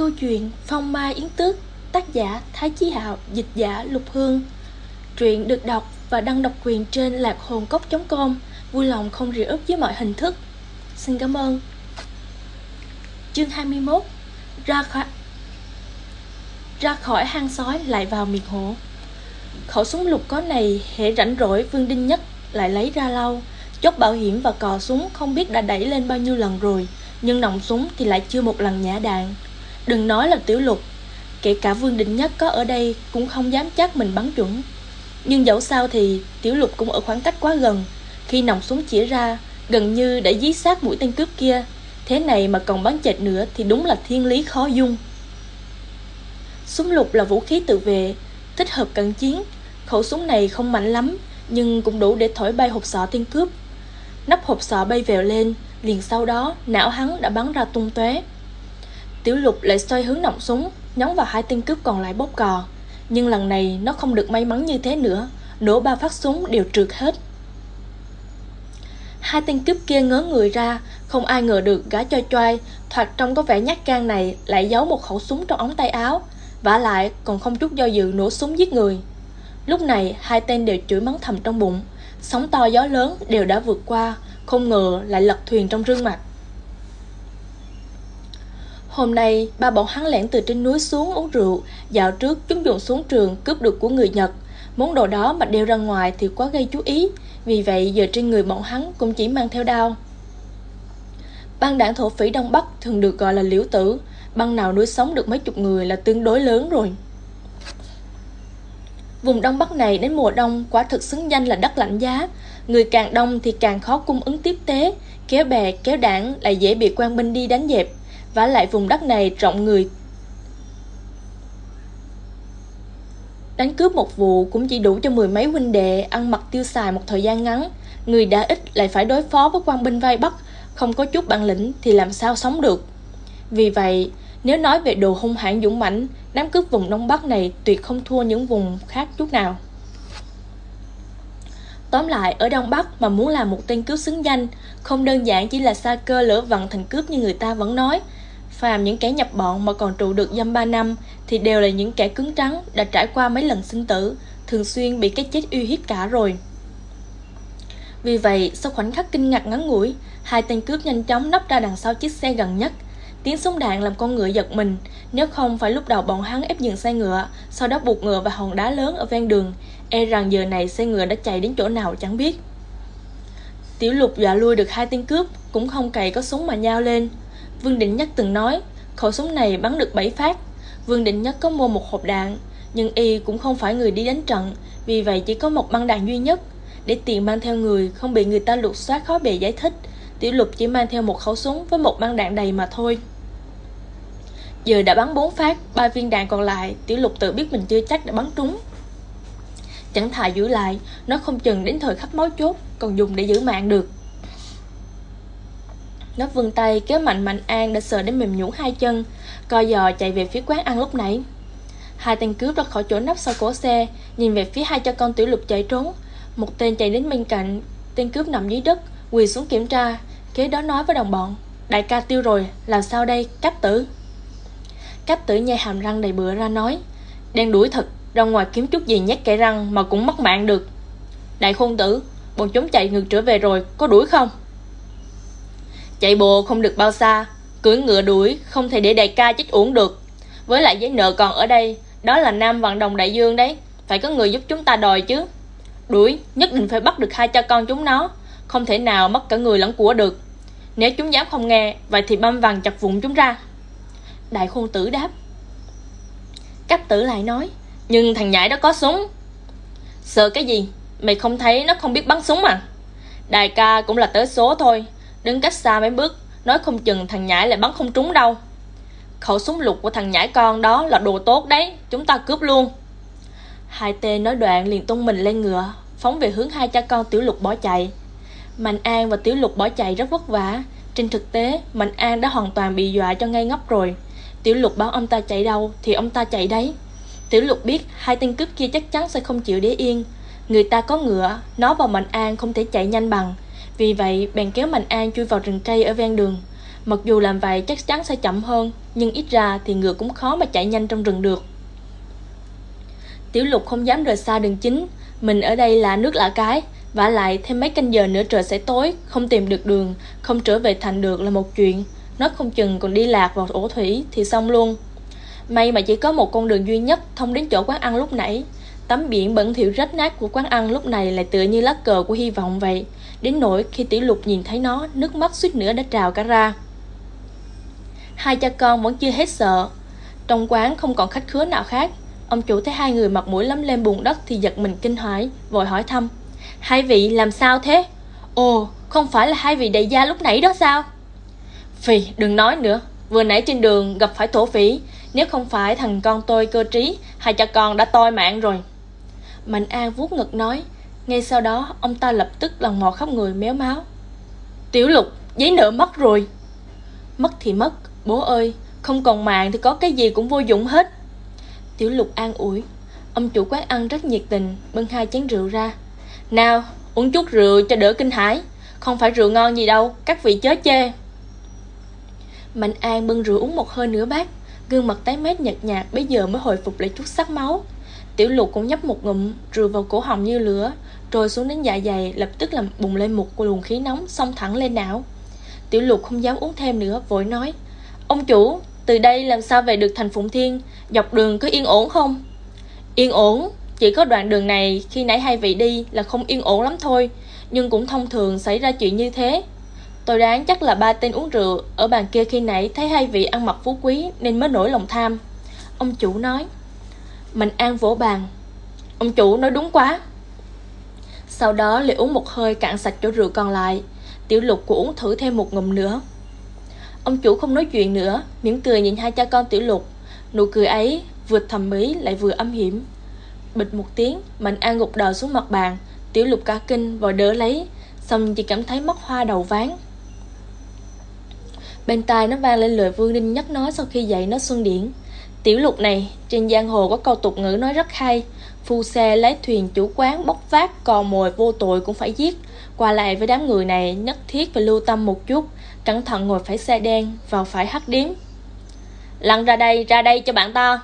Câu chuyện Phong Mai Yến Tước, Tác giả Thái Chí Hạo, Dịch giả Lục Hương. Truyện được đọc và đăng độc quyền trên lạc hồn cốc.com Vui lòng không rỉ ức với mọi hình thức. Xin cảm ơn. Chương 21 Ra khỏi Ra khỏi hang sói lại vào miệt hổ. Khẩu súng lục có này hệ rảnh rỗi, Vương Đinh Nhất lại lấy ra lâu Chốt bảo hiểm và cò súng không biết đã đẩy lên bao nhiêu lần rồi, Nhưng nòng súng thì lại chưa một lần nhả đạn. Đừng nói là tiểu lục. Kể cả Vương Định Nhất có ở đây Cũng không dám chắc mình bắn chuẩn. Nhưng dẫu sao thì tiểu lục cũng ở khoảng cách quá gần. Khi nòng súng chỉ ra, Gần như đã dí sát mũi tên cướp kia. Thế này mà còn bắn chệch nữa Thì đúng là thiên lý khó dung. Súng lục là vũ khí tự vệ, Thích hợp cận chiến. Khẩu súng này không mạnh lắm, Nhưng cũng đủ để thổi bay hộp sọ tên cướp. Nắp hộp sọ bay vèo lên, Liền sau đó, não hắn đã bắn ra tung tóe. Tiểu lục lại xoay hướng nòng súng, Nhắm vào hai tên cướp còn lại bóp cò. Nhưng lần này, nó không được may mắn như thế nữa. Nổ ba phát súng đều trượt hết. Hai tên cướp kia ngớ người ra, Không ai ngờ được gã cho choai Thoạt trong có vẻ nhát gan này Lại giấu một khẩu súng trong ống tay áo, vả lại còn không chút do dự nổ súng giết người. Lúc này, hai tên đều chửi mắng thầm trong bụng. Sóng to gió lớn đều đã vượt qua, Không ngờ lại lật thuyền trong rương mặt Hôm nay, ba bọn hắn lẻn từ trên núi xuống uống rượu, dạo trước chúng dùng xuống trường cướp được của người Nhật. Món đồ đó mà đeo ra ngoài thì quá gây chú ý, vì vậy giờ trên người bọn hắn cũng chỉ mang theo đao. Băng đảng thổ phỉ Đông Bắc thường được gọi là liễu tử, băng nào nuôi sống được mấy chục người là tương đối lớn rồi. Vùng Đông Bắc này đến mùa đông quả thực xứng danh là đất lạnh giá, người càng đông thì càng khó cung ứng tiếp tế, kéo bè kéo đảng lại dễ bị quan binh đi đánh dẹp vả lại vùng đất này rộng người. Đánh cướp một vụ cũng chỉ đủ cho mười mấy huynh đệ ăn mặc tiêu xài một thời gian ngắn. Người đã ít lại phải đối phó với quan binh vai Bắc Không có chút bản lĩnh thì làm sao sống được. Vì vậy, nếu nói về đồ hung hãn dũng mãnh Đám cướp vùng Đông Bắc này tuyệt không thua những vùng khác chút nào. Tóm lại, ở Đông Bắc mà muốn làm một tên cướp xứng danh Không đơn giản chỉ là xa cơ lỡ vặn thành cướp như người ta vẫn nói Phàm những kẻ nhập bọn mà còn trụ được dăm ba năm thì đều là những kẻ cứng trắng đã trải qua mấy lần sinh tử, thường xuyên bị cái chết uy hiếp cả rồi. Vì vậy, sau khoảnh khắc kinh ngạc ngắn ngủi, hai tên cướp nhanh chóng nấp ra đằng sau chiếc xe gần nhất. Tiếng súng đạn làm con ngựa giật mình, nếu không phải lúc đầu bọn hắn ép dừng xe ngựa, sau đó buộc ngựa vào hòn đá lớn ở ven đường, e rằng giờ này xe ngựa đã chạy đến chỗ nào chẳng biết. Tiểu lục dọa lui được hai tên cướp, cũng không cày có súng mà nhao lên, Vương Định Nhất từng nói khẩu súng này bắn được 7 phát. Vương Định Nhất có mua một hộp đạn, nhưng y cũng không phải người đi đánh trận, vì vậy chỉ có một băng đạn duy nhất. Để tiền mang theo người, không bị người ta lục soát khó bề giải thích, Tiểu Lục chỉ mang theo một khẩu súng với một băng đạn đầy mà thôi. Giờ đã bắn 4 phát, ba viên đạn còn lại, Tiểu Lục tự biết mình chưa chắc đã bắn trúng. Chẳng thà giữ lại, nó không chừng đến thời khắc máu chốt, còn dùng để giữ mạng được. Nó vươn tay kéo mạnh Mạnh An đã sợ đến mềm nhũn hai chân Co giò chạy về phía quán ăn lúc nãy. Hai tên cướp ra khỏi chỗ nắp sau cổ xe Nhìn về phía hai cha con tiểu lục chạy trốn. Một tên chạy đến bên cạnh Tên cướp nằm dưới đất Quỳ xuống kiểm tra. Kế đó nói với đồng bọn Đại ca tiêu rồi, làm sao đây, cáp tử? Cáp tử nhai hàm răng đầy bựa ra nói Đang đuổi thật, ra ngoài kiếm chút gì nhét kẻ răng Mà cũng mất mạng được. Đại khôn tử, bọn chúng chạy ngược trở về rồi, có đuổi không? Chạy bộ không được bao xa, Cưỡi ngựa đuổi không thể để đại ca chết uổng được. Với lại giấy nợ còn ở đây, Đó là Nam vạn Đồng Đại Dương đấy, Phải có người giúp chúng ta đòi chứ. Đuổi, nhất định phải bắt được hai cha con chúng nó, Không thể nào mất cả người lẫn của được. Nếu chúng dám không nghe, Vậy thì băm vàng chặt vụn chúng ra. Đại khôn tử đáp. Cách tử lại nói, Nhưng thằng nhãi đó có súng. Sợ cái gì? Mày không thấy nó không biết bắn súng à? Đại ca cũng là tới số thôi Đứng cách xa mấy bước, Nói không chừng thằng nhãi lại bắn không trúng đâu. Khẩu súng lục của thằng nhãi con đó là đồ tốt đấy, Chúng ta cướp luôn. Hai tên nói đoạn liền tung mình lên ngựa, Phóng về hướng hai cha con tiểu lục bỏ chạy. Mạnh An và tiểu lục bỏ chạy rất vất vả. Trên thực tế, Mạnh An đã hoàn toàn bị dọa cho ngay ngốc rồi. Tiểu lục bảo ông ta chạy đâu Thì ông ta chạy đấy. Tiểu lục biết hai tên cướp kia chắc chắn sẽ không chịu để yên. Người ta có ngựa, Nó và Mạnh An không thể chạy nhanh bằng vì vậy, bèn kéo Mạnh An chui vào rừng cây ở ven đường. Mặc dù làm vậy chắc chắn sẽ chậm hơn Nhưng ít ra thì ngựa cũng khó mà chạy nhanh trong rừng được. Tiểu lục không dám rời xa đường chính. Mình ở đây là nước lạ cái vả lại thêm mấy canh giờ nữa trời sẽ tối Không tìm được đường Không trở về thành được là một chuyện. Nó không chừng còn đi lạc vào ổ thủy Thì xong luôn. May mà chỉ có một con đường duy nhất thông đến chỗ quán ăn lúc nãy. Tấm biển bẩn thỉu rách nát của quán ăn lúc này lại tựa như lá cờ của hy vọng vậy. Đến nỗi khi tiểu lục nhìn thấy nó, Nước mắt suýt nữa đã trào cả ra. Hai cha con vẫn chưa hết sợ. Trong quán không còn khách khứa nào khác. Ông chủ thấy hai người mặt mũi lắm lên bùn đất Thì giật mình kinh hãi Vội hỏi thăm. Hai vị làm sao thế? Ồ, không phải là hai vị đại gia lúc nãy đó sao? Phì, đừng nói nữa. Vừa nãy trên đường gặp phải thổ phỉ. Nếu không phải thằng con tôi cơ trí, Hai cha con đã toi mạng rồi. Mạnh An vuốt ngực nói ngay sau đó, ông ta lập tức lần mò khắp người méo máu. Tiểu lục, giấy nợ mất rồi. Mất thì mất, Bố ơi, không còn mạng thì có cái gì cũng vô dụng hết. Tiểu lục an ủi. Ông chủ quán ăn rất nhiệt tình, Bưng hai chén rượu ra. Nào, uống chút rượu cho đỡ kinh hãi, Không phải rượu ngon gì đâu, Các vị chớ chê. Mạnh An bưng rượu uống một hơi nửa bát, Gương mặt tái mét nhợt nhạt Bây giờ mới hồi phục lại chút sắc máu. Tiểu lục cũng nhấp một ngụm, Rượu vào cổ họng như lửa, Rồi xuống đến dạ dày, Lập tức làm bùng lên một luồng khí nóng Xông thẳng lên não. Tiểu lục không dám uống thêm nữa, Vội nói, Ông chủ, từ đây làm sao về được thành Phụng Thiên? Dọc đường có yên ổn không? Yên ổn, Chỉ có đoạn đường này, khi nãy hai vị đi là không yên ổn lắm thôi, Nhưng cũng thông thường xảy ra chuyện như thế. Tôi đoán chắc là ba tên uống rượu Ở bàn kia khi nãy thấy hai vị ăn mặc phú quý Nên mới nổi lòng tham. Ông chủ nói Mạnh An vỗ bàn. Ông chủ nói đúng quá. Sau đó lại uống một hơi cạn sạch chỗ rượu còn lại. Tiểu lục cũng uống thử thêm một ngụm nữa. Ông chủ không nói chuyện nữa, mỉm cười nhìn hai cha con tiểu lục. Nụ cười ấy vừa thầm mỹ lại vừa âm hiểm. Bịch một tiếng, Mạnh An gục đầu xuống mặt bàn. Tiểu lục cả kinh vội đỡ lấy, Xong chỉ cảm thấy mất hoa đầu ván Bên tai nó vang lên lời Vương Ninh nhắc nói sau khi dạy nó xuân điển. Tiểu lục này Trên giang hồ có câu tục ngữ nói rất hay. Phu xe lấy thuyền chủ quán bốc vác Cò mồi vô tội cũng phải giết. Qua lại với đám người này nhất thiết phải lưu tâm một chút Cẩn thận ngồi phải xe đen Vào phải hắt điếm Lăn ra đây, ra đây cho bạn ta